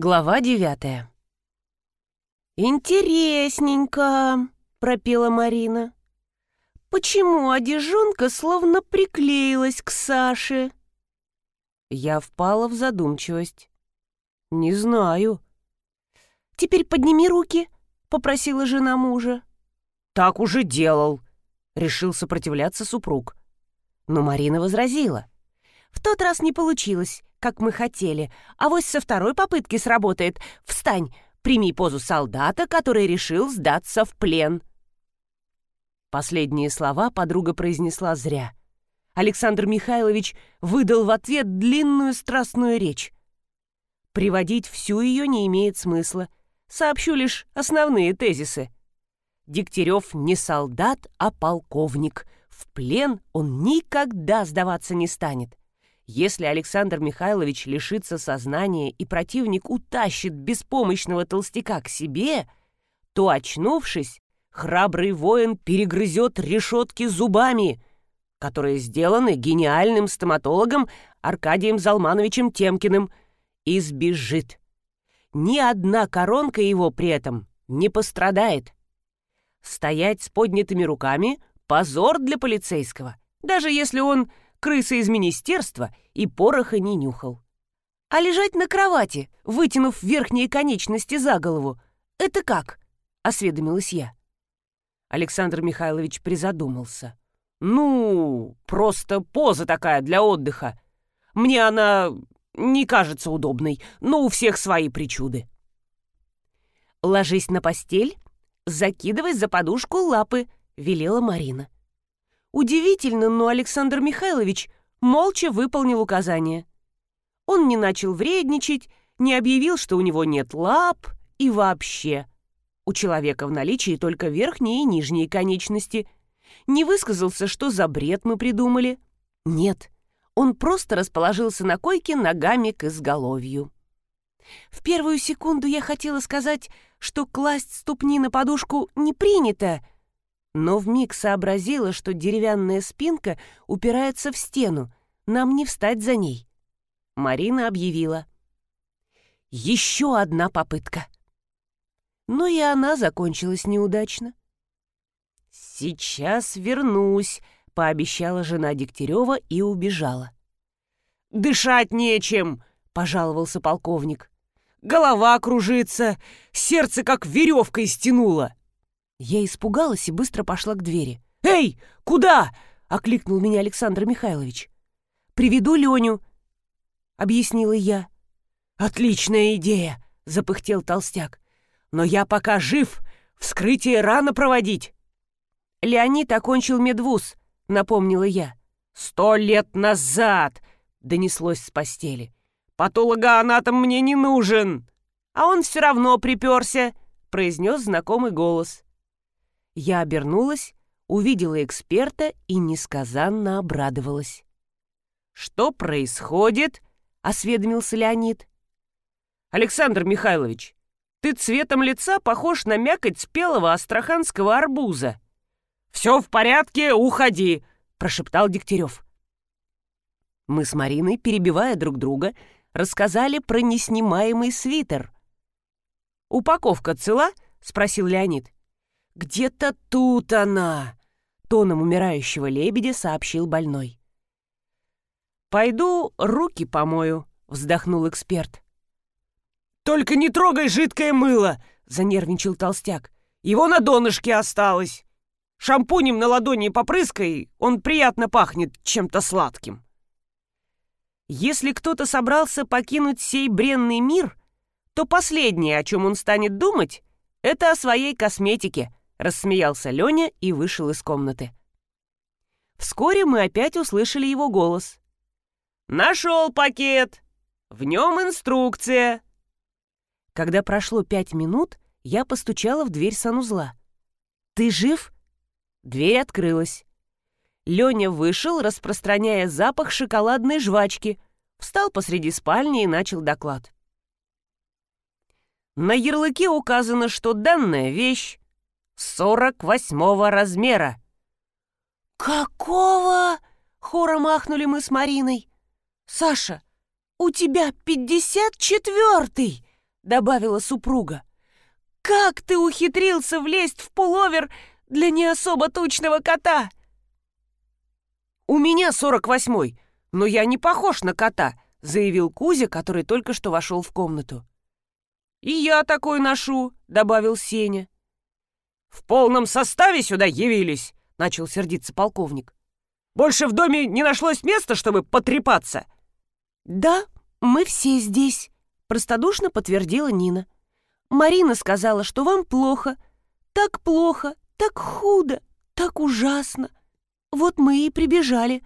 Глава девятая. «Интересненько», — пропела Марина. «Почему одежонка словно приклеилась к Саше?» Я впала в задумчивость. «Не знаю». «Теперь подними руки», — попросила жена мужа. «Так уже делал», — решил сопротивляться супруг. Но Марина возразила. «В тот раз не получилось как мы хотели. А вот со второй попытки сработает. Встань, прими позу солдата, который решил сдаться в плен». Последние слова подруга произнесла зря. Александр Михайлович выдал в ответ длинную страстную речь. Приводить всю ее не имеет смысла. Сообщу лишь основные тезисы. Дегтярев не солдат, а полковник. В плен он никогда сдаваться не станет. Если Александр Михайлович лишится сознания и противник утащит беспомощного толстяка к себе, то, очнувшись, храбрый воин перегрызет решетки зубами, которые сделаны гениальным стоматологом Аркадием Залмановичем Темкиным, и сбежит. Ни одна коронка его при этом не пострадает. Стоять с поднятыми руками — позор для полицейского, даже если он крыса из министерства и пороха не нюхал. А лежать на кровати, вытянув верхние конечности за голову, это как? Осведомилась я. Александр Михайлович призадумался. «Ну, просто поза такая для отдыха. Мне она не кажется удобной, но у всех свои причуды». «Ложись на постель, закидывай за подушку лапы», — велела Марина. Удивительно, но Александр Михайлович молча выполнил указание. Он не начал вредничать, не объявил, что у него нет лап и вообще. У человека в наличии только верхние и нижние конечности. Не высказался, что за бред мы придумали. Нет, он просто расположился на койке ногами к изголовью. В первую секунду я хотела сказать, что класть ступни на подушку не принято, но вмиг сообразила, что деревянная спинка упирается в стену, нам не встать за ней. Марина объявила. «Еще одна попытка». Но и она закончилась неудачно. «Сейчас вернусь», — пообещала жена Дегтярева и убежала. «Дышать нечем», — пожаловался полковник. «Голова кружится, сердце как веревкой стянуло». Я испугалась и быстро пошла к двери. «Эй, куда?» — окликнул меня Александр Михайлович. «Приведу Леню», — объяснила я. «Отличная идея!» — запыхтел толстяк. «Но я пока жив, вскрытие рано проводить». «Леонид окончил медвуз», — напомнила я. «Сто лет назад!» — донеслось с постели. «Патологоанатом мне не нужен!» «А он все равно приперся», — произнес знакомый голос. Я обернулась, увидела эксперта и несказанно обрадовалась. «Что происходит?» — осведомился Леонид. «Александр Михайлович, ты цветом лица похож на мякоть спелого астраханского арбуза». «Все в порядке, уходи!» — прошептал Дегтярев. Мы с Мариной, перебивая друг друга, рассказали про неснимаемый свитер. «Упаковка цела?» — спросил Леонид. «Где-то тут она!» — тоном умирающего лебедя сообщил больной. «Пойду руки помою», — вздохнул эксперт. «Только не трогай жидкое мыло!» — занервничал толстяк. «Его на донышке осталось. Шампунем на ладони попрыскай, он приятно пахнет чем-то сладким». Если кто-то собрался покинуть сей бренный мир, то последнее, о чем он станет думать, это о своей косметике, Рассмеялся Леня и вышел из комнаты. Вскоре мы опять услышали его голос. «Нашел пакет! В нем инструкция!» Когда прошло пять минут, я постучала в дверь санузла. «Ты жив?» Дверь открылась. Леня вышел, распространяя запах шоколадной жвачки, встал посреди спальни и начал доклад. На ярлыке указано, что данная вещь сорок восьмого размера». «Какого?» — хором махнули мы с Мариной. «Саша, у тебя пятьдесят четвертый!» — добавила супруга. «Как ты ухитрился влезть в пуловер для не особо тучного кота?» «У меня сорок восьмой, но я не похож на кота», — заявил Кузя, который только что вошел в комнату. «И я такой ношу», — добавил Сеня. «В полном составе сюда явились», — начал сердиться полковник. «Больше в доме не нашлось места, чтобы потрепаться». «Да, мы все здесь», — простодушно подтвердила Нина. «Марина сказала, что вам плохо. Так плохо, так худо, так ужасно. Вот мы и прибежали».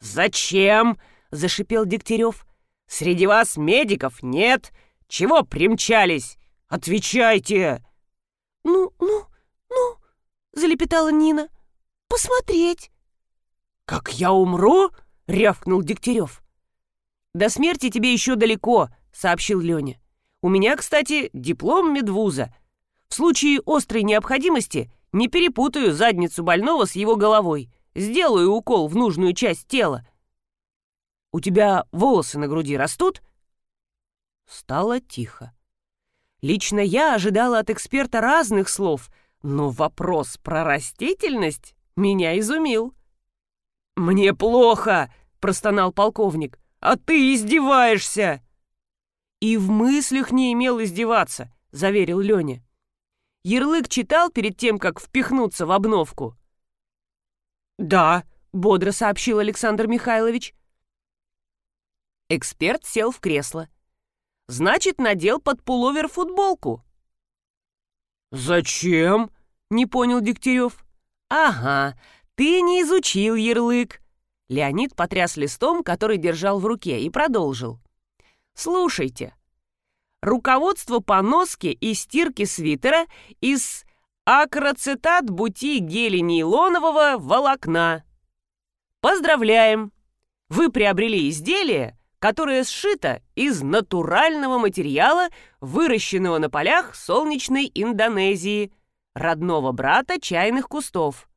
«Зачем?» — зашипел Дегтярев. «Среди вас медиков нет. Чего примчались? Отвечайте!» «Ну, ну, ну!» — залепетала Нина. «Посмотреть!» «Как я умру?» — рявкнул Дегтярев. «До смерти тебе еще далеко», — сообщил Леня. «У меня, кстати, диплом медвуза. В случае острой необходимости не перепутаю задницу больного с его головой. Сделаю укол в нужную часть тела. У тебя волосы на груди растут?» Стало тихо. Лично я ожидала от эксперта разных слов, но вопрос про растительность меня изумил. «Мне плохо!» — простонал полковник. «А ты издеваешься!» «И в мыслях не имел издеваться», — заверил Леня. Ярлык читал перед тем, как впихнуться в обновку. «Да», — бодро сообщил Александр Михайлович. Эксперт сел в кресло. Значит, надел под пуловер футболку. «Зачем?» — не понял Дегтярев. «Ага, ты не изучил ярлык». Леонид потряс листом, который держал в руке, и продолжил. «Слушайте. Руководство по носке и стирке свитера из акроцетат бути гели-нейлонового волокна. Поздравляем! Вы приобрели изделие, которое сшито из натурального материала, выращенного на полях солнечной Индонезии, родного брата чайных кустов.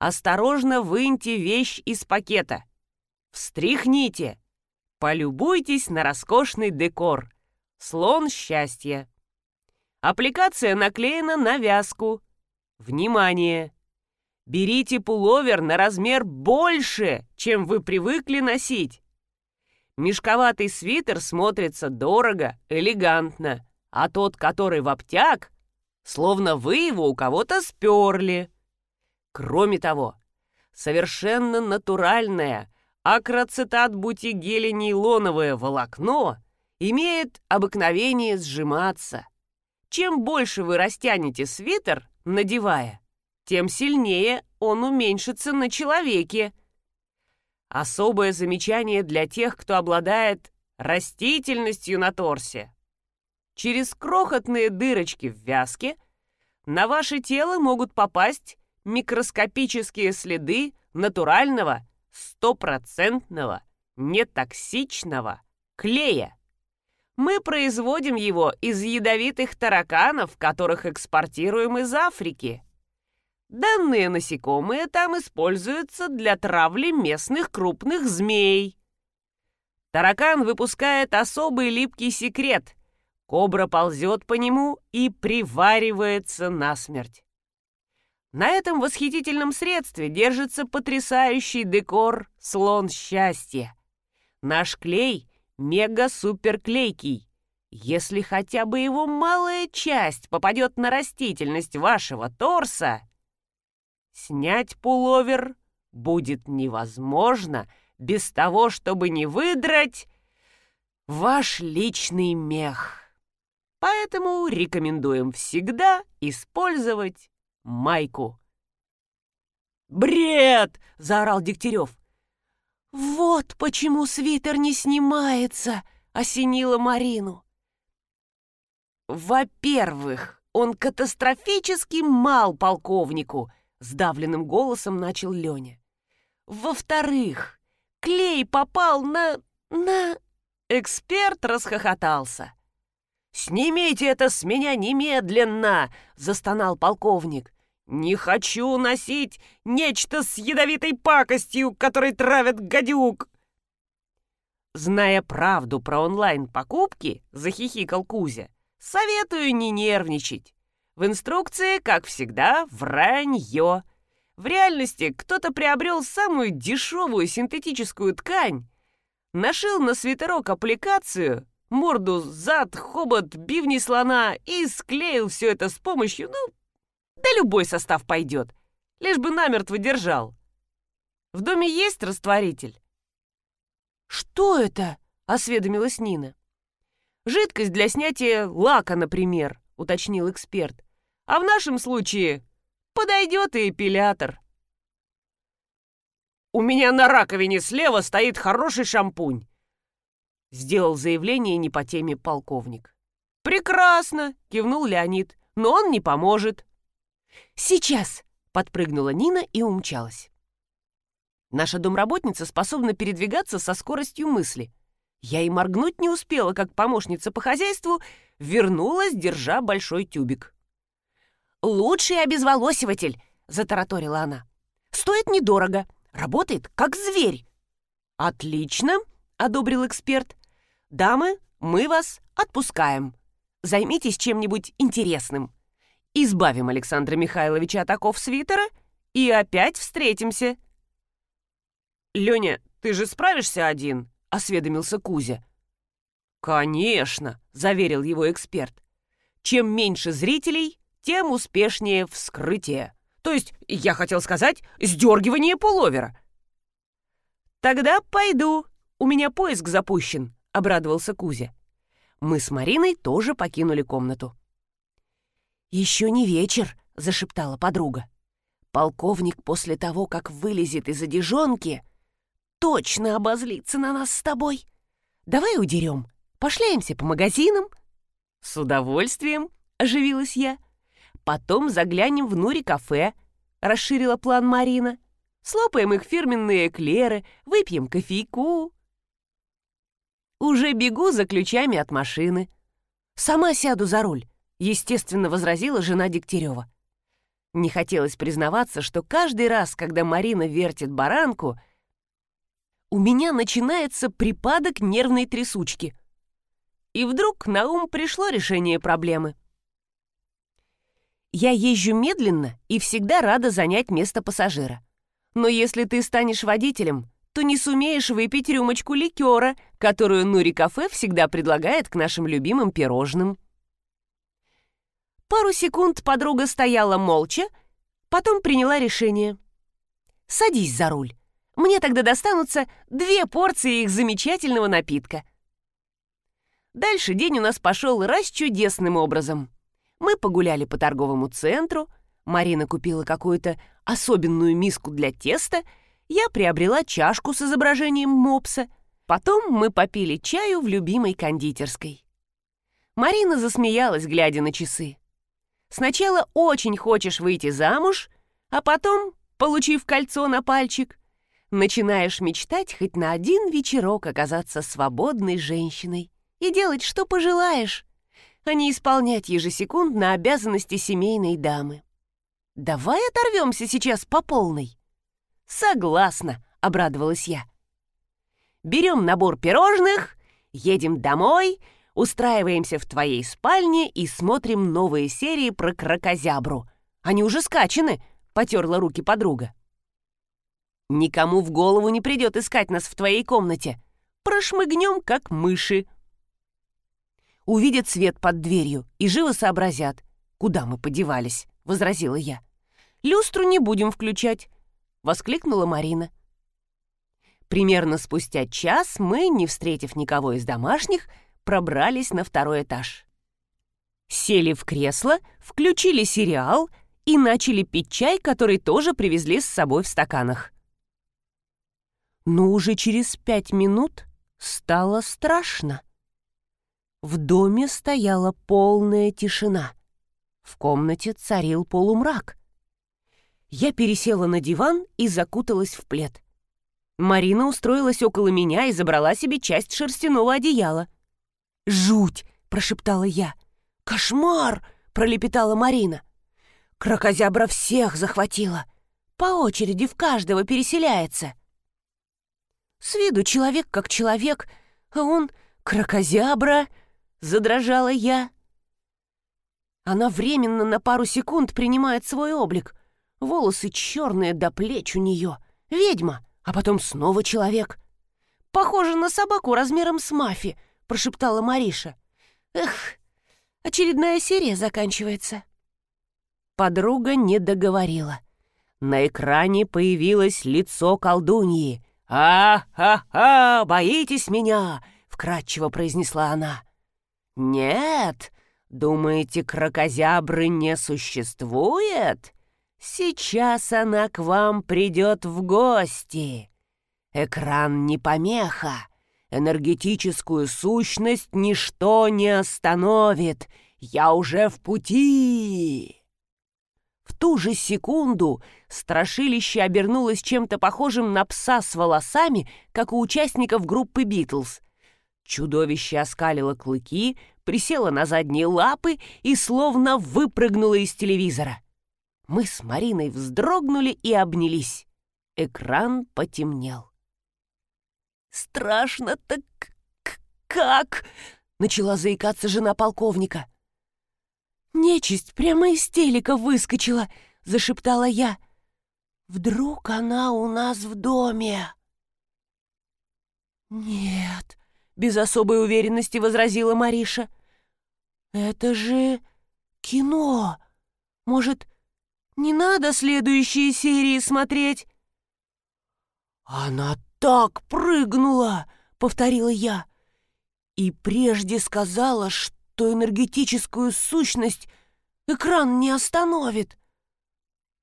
Осторожно выньте вещь из пакета. Встряхните. Полюбуйтесь на роскошный декор. Слон счастья. Аппликация наклеена на вязку. Внимание! Берите пуловер на размер больше, чем вы привыкли носить. Мешковатый свитер смотрится дорого, элегантно, а тот, который в обтяг, словно вы его у кого-то сперли. Кроме того, совершенно натуральное акроцетат бутигели нейлоновое волокно имеет обыкновение сжиматься. Чем больше вы растянете свитер, надевая, тем сильнее он уменьшится на человеке. Особое замечание для тех, кто обладает растительностью на торсе. Через крохотные дырочки в вязке на ваше тело могут попасть микроскопические следы натурального, стопроцентного, нетоксичного клея. Мы производим его из ядовитых тараканов, которых экспортируем из Африки. Данные насекомые там используются для травли местных крупных змей. Таракан выпускает особый липкий секрет. Кобра ползет по нему и приваривается насмерть. На этом восхитительном средстве держится потрясающий декор «Слон счастья». Наш клей мега-супер-клейкий. Если хотя бы его малая часть попадет на растительность вашего торса, Снять пуловер будет невозможно без того, чтобы не выдрать ваш личный мех. Поэтому рекомендуем всегда использовать майку. «Бред!» — заорал Дегтярев. «Вот почему свитер не снимается!» — осенила Марину. «Во-первых, он катастрофически мал полковнику», — сдавленным голосом начал Леня. «Во-вторых, клей попал на... на...» Эксперт расхохотался. «Снимите это с меня немедленно!» — застонал полковник. «Не хочу носить нечто с ядовитой пакостью, которой травят гадюк!» Зная правду про онлайн-покупки, захихикал Кузя, советую не нервничать. В инструкции, как всегда, вранье. В реальности кто-то приобрел самую дешевую синтетическую ткань, нашил на свитерок аппликацию, морду, зад, хобот, бивни слона и склеил все это с помощью, ну, да любой состав пойдет, лишь бы намертво держал. В доме есть растворитель? «Что это?» — осведомилась Нина. «Жидкость для снятия лака, например», — уточнил эксперт. «А в нашем случае подойдет и эпилятор». «У меня на раковине слева стоит хороший шампунь», — сделал заявление не по теме полковник. «Прекрасно!» — кивнул Леонид. «Но он не поможет». «Сейчас!» — подпрыгнула Нина и умчалась. Наша домработница способна передвигаться со скоростью мысли. Я и моргнуть не успела, как помощница по хозяйству вернулась, держа большой тюбик. «Лучший обезволосиватель!» — затараторила она. «Стоит недорого, работает как зверь». «Отлично!» — одобрил эксперт. «Дамы, мы вас отпускаем. Займитесь чем-нибудь интересным. Избавим Александра Михайловича от оков свитера и опять встретимся». «Леня, ты же справишься один?» — осведомился Кузя. «Конечно», — заверил его эксперт. «Чем меньше зрителей, тем успешнее вскрытие. То есть, я хотел сказать, сдергивание пуловера». «Тогда пойду. У меня поиск запущен», — обрадовался Кузя. Мы с Мариной тоже покинули комнату. «Еще не вечер», — зашептала подруга. «Полковник после того, как вылезет из одежонки, точно обозлится на нас с тобой. Давай удерем, пошляемся по магазинам». «С удовольствием», — оживилась я. «Потом заглянем в Нури-кафе», — расширила план Марина. «Слопаем их фирменные эклеры, выпьем кофейку». «Уже бегу за ключами от машины. Сама сяду за руль», — естественно возразила жена Дегтярева. Не хотелось признаваться, что каждый раз, когда Марина вертит баранку — у меня начинается припадок нервной трясучки. И вдруг на ум пришло решение проблемы. Я езжу медленно и всегда рада занять место пассажира. Но если ты станешь водителем, то не сумеешь выпить рюмочку ликера, которую Нури Кафе всегда предлагает к нашим любимым пирожным. Пару секунд подруга стояла молча, потом приняла решение. «Садись за руль. Мне тогда достанутся две порции их замечательного напитка. Дальше день у нас пошел раз чудесным образом. Мы погуляли по торговому центру, Марина купила какую-то особенную миску для теста, я приобрела чашку с изображением мопса, потом мы попили чаю в любимой кондитерской. Марина засмеялась, глядя на часы. Сначала очень хочешь выйти замуж, а потом, получив кольцо на пальчик, начинаешь мечтать хоть на один вечерок оказаться свободной женщиной и делать, что пожелаешь, а не исполнять ежесекундно обязанности семейной дамы. Давай оторвемся сейчас по полной. Согласна, обрадовалась я. Берем набор пирожных, едем домой, устраиваемся в твоей спальне и смотрим новые серии про крокозябру. Они уже скачаны, потерла руки подруга. Никому в голову не придет искать нас в твоей комнате. Прошмыгнем, как мыши. Увидят свет под дверью и живо сообразят, куда мы подевались, — возразила я. Люстру не будем включать, — воскликнула Марина. Примерно спустя час мы, не встретив никого из домашних, пробрались на второй этаж. Сели в кресло, включили сериал и начали пить чай, который тоже привезли с собой в стаканах. Но уже через пять минут стало страшно. В доме стояла полная тишина. В комнате царил полумрак. Я пересела на диван и закуталась в плед. Марина устроилась около меня и забрала себе часть шерстяного одеяла. «Жуть!» — прошептала я. «Кошмар!» — пролепетала Марина. «Крокозябра всех захватила. По очереди в каждого переселяется». С виду человек как человек, А он крокозябра, задрожала я. Она временно на пару секунд принимает свой облик. Волосы черные до плеч у нее. Ведьма, а потом снова человек. Похоже на собаку размером с мафи, прошептала Мариша. Эх, очередная серия заканчивается. Подруга не договорила. На экране появилось лицо колдуньи. «А-ха-ха! Боитесь меня?» — вкратчиво произнесла она. «Нет, думаете, крокозябры не существует? Сейчас она к вам придет в гости. Экран не помеха. Энергетическую сущность ничто не остановит. Я уже в пути!» В ту же секунду страшилище обернулось чем-то похожим на пса с волосами, как у участников группы «Битлз». Чудовище оскалило клыки, присело на задние лапы и словно выпрыгнуло из телевизора. Мы с Мариной вздрогнули и обнялись. Экран потемнел. «Страшно так как?» — начала заикаться жена полковника. «Нечисть прямо из телека выскочила», — зашептала я. «Вдруг она у нас в доме?» «Нет», — без особой уверенности возразила Мариша. «Это же кино. Может, не надо следующие серии смотреть?» «Она так прыгнула!» — повторила я. «И прежде сказала, что...» энергетическую сущность экран не остановит.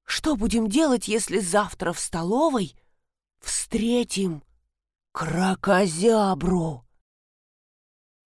Что будем делать, если завтра в столовой встретим крокозябру?